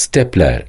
stepler.